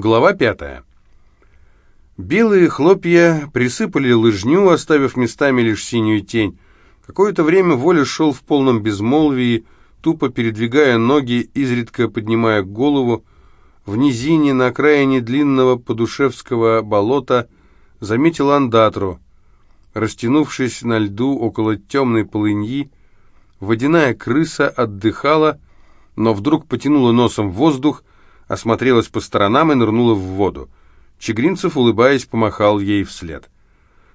Глава пятая. Белые хлопья присыпали лыжню, оставив местами лишь синюю тень. Какое-то время Воля шел в полном безмолвии, тупо передвигая ноги, изредка поднимая голову. В низине, на окраине длинного подушевского болота, заметил андатру. Растянувшись на льду около темной полыньи, водяная крыса отдыхала, но вдруг потянула носом воздух, осмотрелась по сторонам и нырнула в воду. Чегринцев, улыбаясь, помахал ей вслед.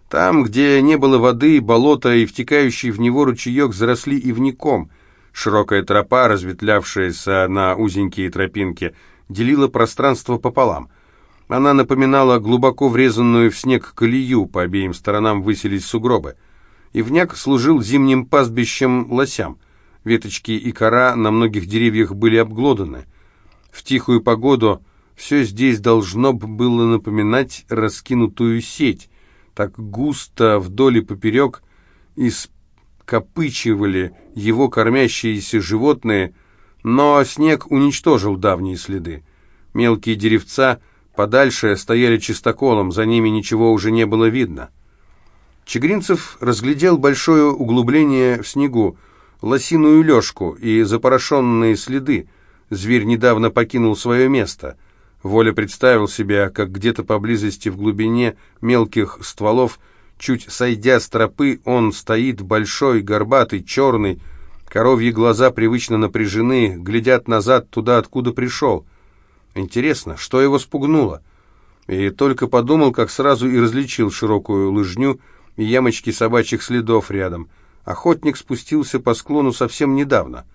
Там, где не было воды, болото и втекающий в него ручеек заросли ивником. Широкая тропа, разветвлявшаяся на узенькие тропинки, делила пространство пополам. Она напоминала глубоко врезанную в снег колею, по обеим сторонам высились сугробы. Ивняк служил зимним пастбищем лосям. Веточки и кора на многих деревьях были обглоданы. В тихую погоду все здесь должно было напоминать раскинутую сеть. Так густо вдоль и поперек ископычивали его кормящиеся животные, но снег уничтожил давние следы. Мелкие деревца подальше стояли чистоколом, за ними ничего уже не было видно. Чегринцев разглядел большое углубление в снегу, лосиную лёжку и запорошенные следы, Зверь недавно покинул свое место. Воля представил себя, как где-то поблизости в глубине мелких стволов, чуть сойдя с тропы, он стоит большой, горбатый, черный, коровьи глаза привычно напряжены, глядят назад туда, откуда пришел. Интересно, что его спугнуло? И только подумал, как сразу и различил широкую лыжню и ямочки собачьих следов рядом. Охотник спустился по склону совсем недавно.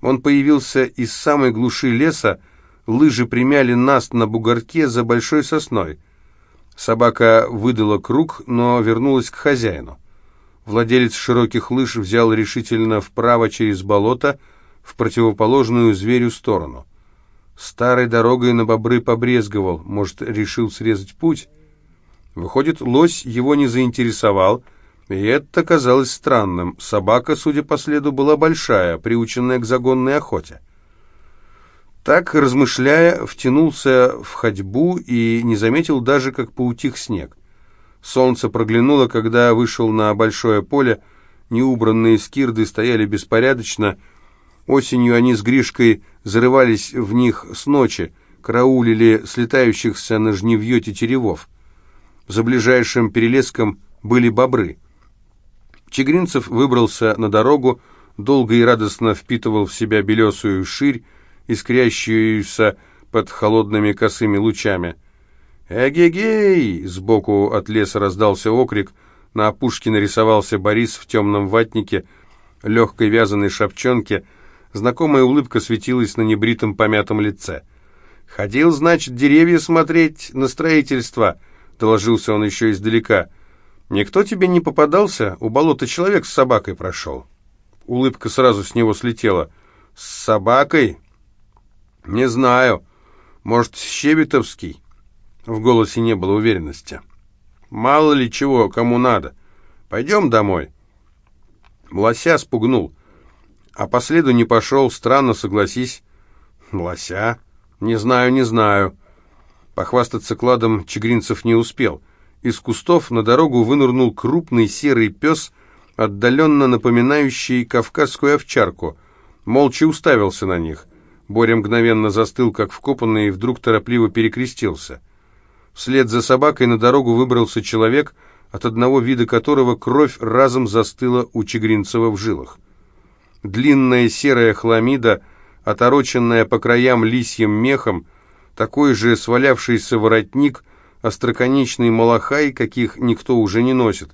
Он появился из самой глуши леса, лыжи примяли наст на бугорке за большой сосной. Собака выдала круг, но вернулась к хозяину. Владелец широких лыж взял решительно вправо через болото, в противоположную зверю сторону. Старой дорогой на бобры побрезговал, может, решил срезать путь. Выходит, лось его не заинтересовал — и это казалось странным. Собака, судя по следу, была большая, приученная к загонной охоте. Так, размышляя, втянулся в ходьбу и не заметил даже, как поутих снег. Солнце проглянуло, когда вышел на большое поле, неубранные скирды стояли беспорядочно. Осенью они с Гришкой зарывались в них с ночи, караулили слетающихся на жневье тетеревов. За ближайшим перелеском были бобры — Чегринцев выбрался на дорогу, долго и радостно впитывал в себя белесую ширь, искрящуюся под холодными косыми лучами. «Эгегей!» — сбоку от леса раздался окрик. На опушке нарисовался Борис в темном ватнике, легкой вязаной шапчонке. Знакомая улыбка светилась на небритом помятом лице. «Ходил, значит, деревья смотреть на строительство», — доложился он еще издалека. «Никто тебе не попадался? У болота человек с собакой прошел». Улыбка сразу с него слетела. «С собакой?» «Не знаю. Может, Щебетовский?» В голосе не было уверенности. «Мало ли чего, кому надо. Пойдем домой». Лося спугнул. А по следу не пошел, странно, согласись. Лося? Не знаю, не знаю. Похвастаться кладом Чегринцев не успел. Из кустов на дорогу вынырнул крупный серый пес, отдаленно напоминающий кавказскую овчарку. Молча уставился на них. Боря мгновенно застыл, как вкопанный, и вдруг торопливо перекрестился. Вслед за собакой на дорогу выбрался человек, от одного вида которого кровь разом застыла у Чегринцева в жилах. Длинная серая хламида, отороченная по краям лисьим мехом, такой же свалявшийся воротник — остроконечный малахай, каких никто уже не носит,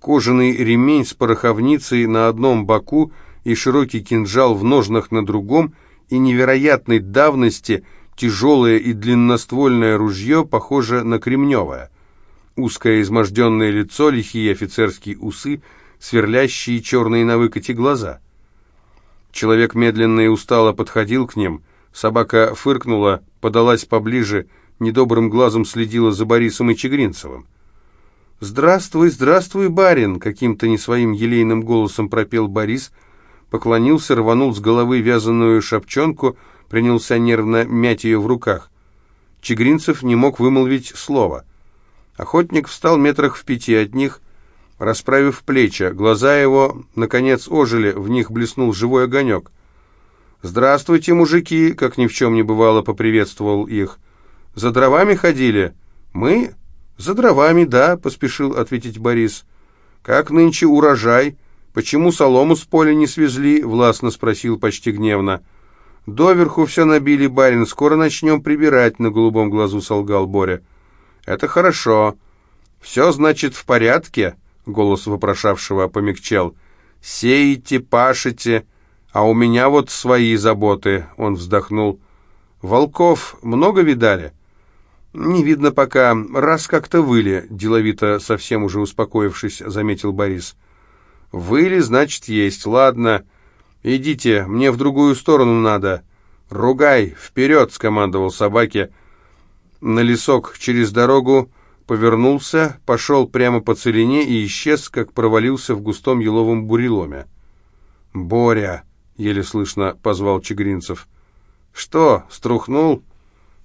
кожаный ремень с пороховницей на одном боку и широкий кинжал в ножнах на другом, и невероятной давности тяжелое и длинноствольное ружье, похоже на кремневое. Узкое изможденное лицо, лихие офицерские усы, сверлящие черные на выкате глаза. Человек медленно и устало подходил к ним, собака фыркнула, подалась поближе, недобрым глазом следила за Борисом и Чегринцевым. «Здравствуй, здравствуй, барин!» — каким-то не своим елейным голосом пропел Борис, поклонился, рванул с головы вязаную шапчонку, принялся нервно мять ее в руках. Чегринцев не мог вымолвить слова. Охотник встал метрах в пяти от них, расправив плечи. Глаза его, наконец, ожили, в них блеснул живой огонек. «Здравствуйте, мужики!» — как ни в чем не бывало, поприветствовал их. «За дровами ходили?» «Мы?» «За дровами, да», — поспешил ответить Борис. «Как нынче урожай? Почему солому с поля не свезли?» — властно спросил почти гневно. «Доверху все набили, барин, скоро начнем прибирать», — на голубом глазу солгал Боря. «Это хорошо. Все, значит, в порядке?» — голос вопрошавшего помягчел. «Сеете, пашете, а у меня вот свои заботы», — он вздохнул. «Волков много видали?» «Не видно пока. Раз как-то выли», — деловито, совсем уже успокоившись, заметил Борис. «Выли, значит, есть. Ладно. Идите, мне в другую сторону надо. Ругай, вперед!» — скомандовал собаке. На лесок через дорогу повернулся, пошел прямо по целине и исчез, как провалился в густом еловом буреломе. «Боря!» — еле слышно позвал Чегринцев. «Что, струхнул?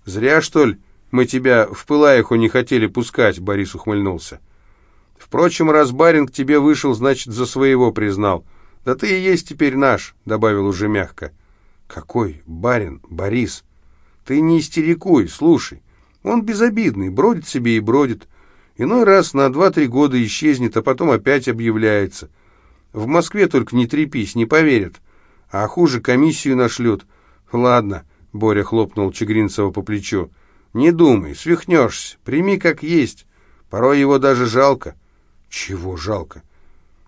Зря, что ли?» Мы тебя в Пылаеху не хотели пускать», — Борис ухмыльнулся. «Впрочем, раз барин к тебе вышел, значит, за своего признал. Да ты и есть теперь наш», — добавил уже мягко. «Какой барин? Борис? Ты не истерикуй, слушай. Он безобидный, бродит себе и бродит. Иной раз на два-три года исчезнет, а потом опять объявляется. В Москве только не трепись, не поверят. А хуже комиссию нашлют. Ладно, — Боря хлопнул Чегринцева по плечу. Не думай, свихнешься, прими как есть. Порой его даже жалко. Чего жалко?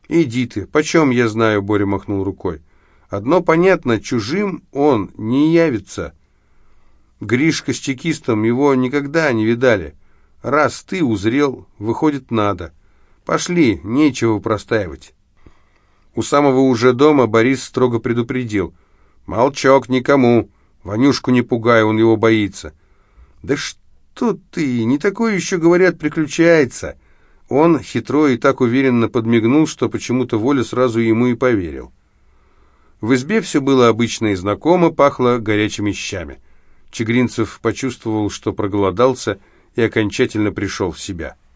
Иди ты, почем я знаю, Боря махнул рукой. Одно понятно, чужим он не явится. Гришка с чекистом его никогда не видали. Раз ты узрел, выходит, надо. Пошли, нечего простаивать. У самого уже дома Борис строго предупредил. «Молчок никому. Ванюшку не пугай, он его боится. «Да что ты, не такое еще, говорят, приключается!» Он хитро и так уверенно подмигнул, что почему-то Воля сразу ему и поверил. В избе все было обычно и знакомо, пахло горячими щами. Чегринцев почувствовал, что проголодался и окончательно пришел в себя.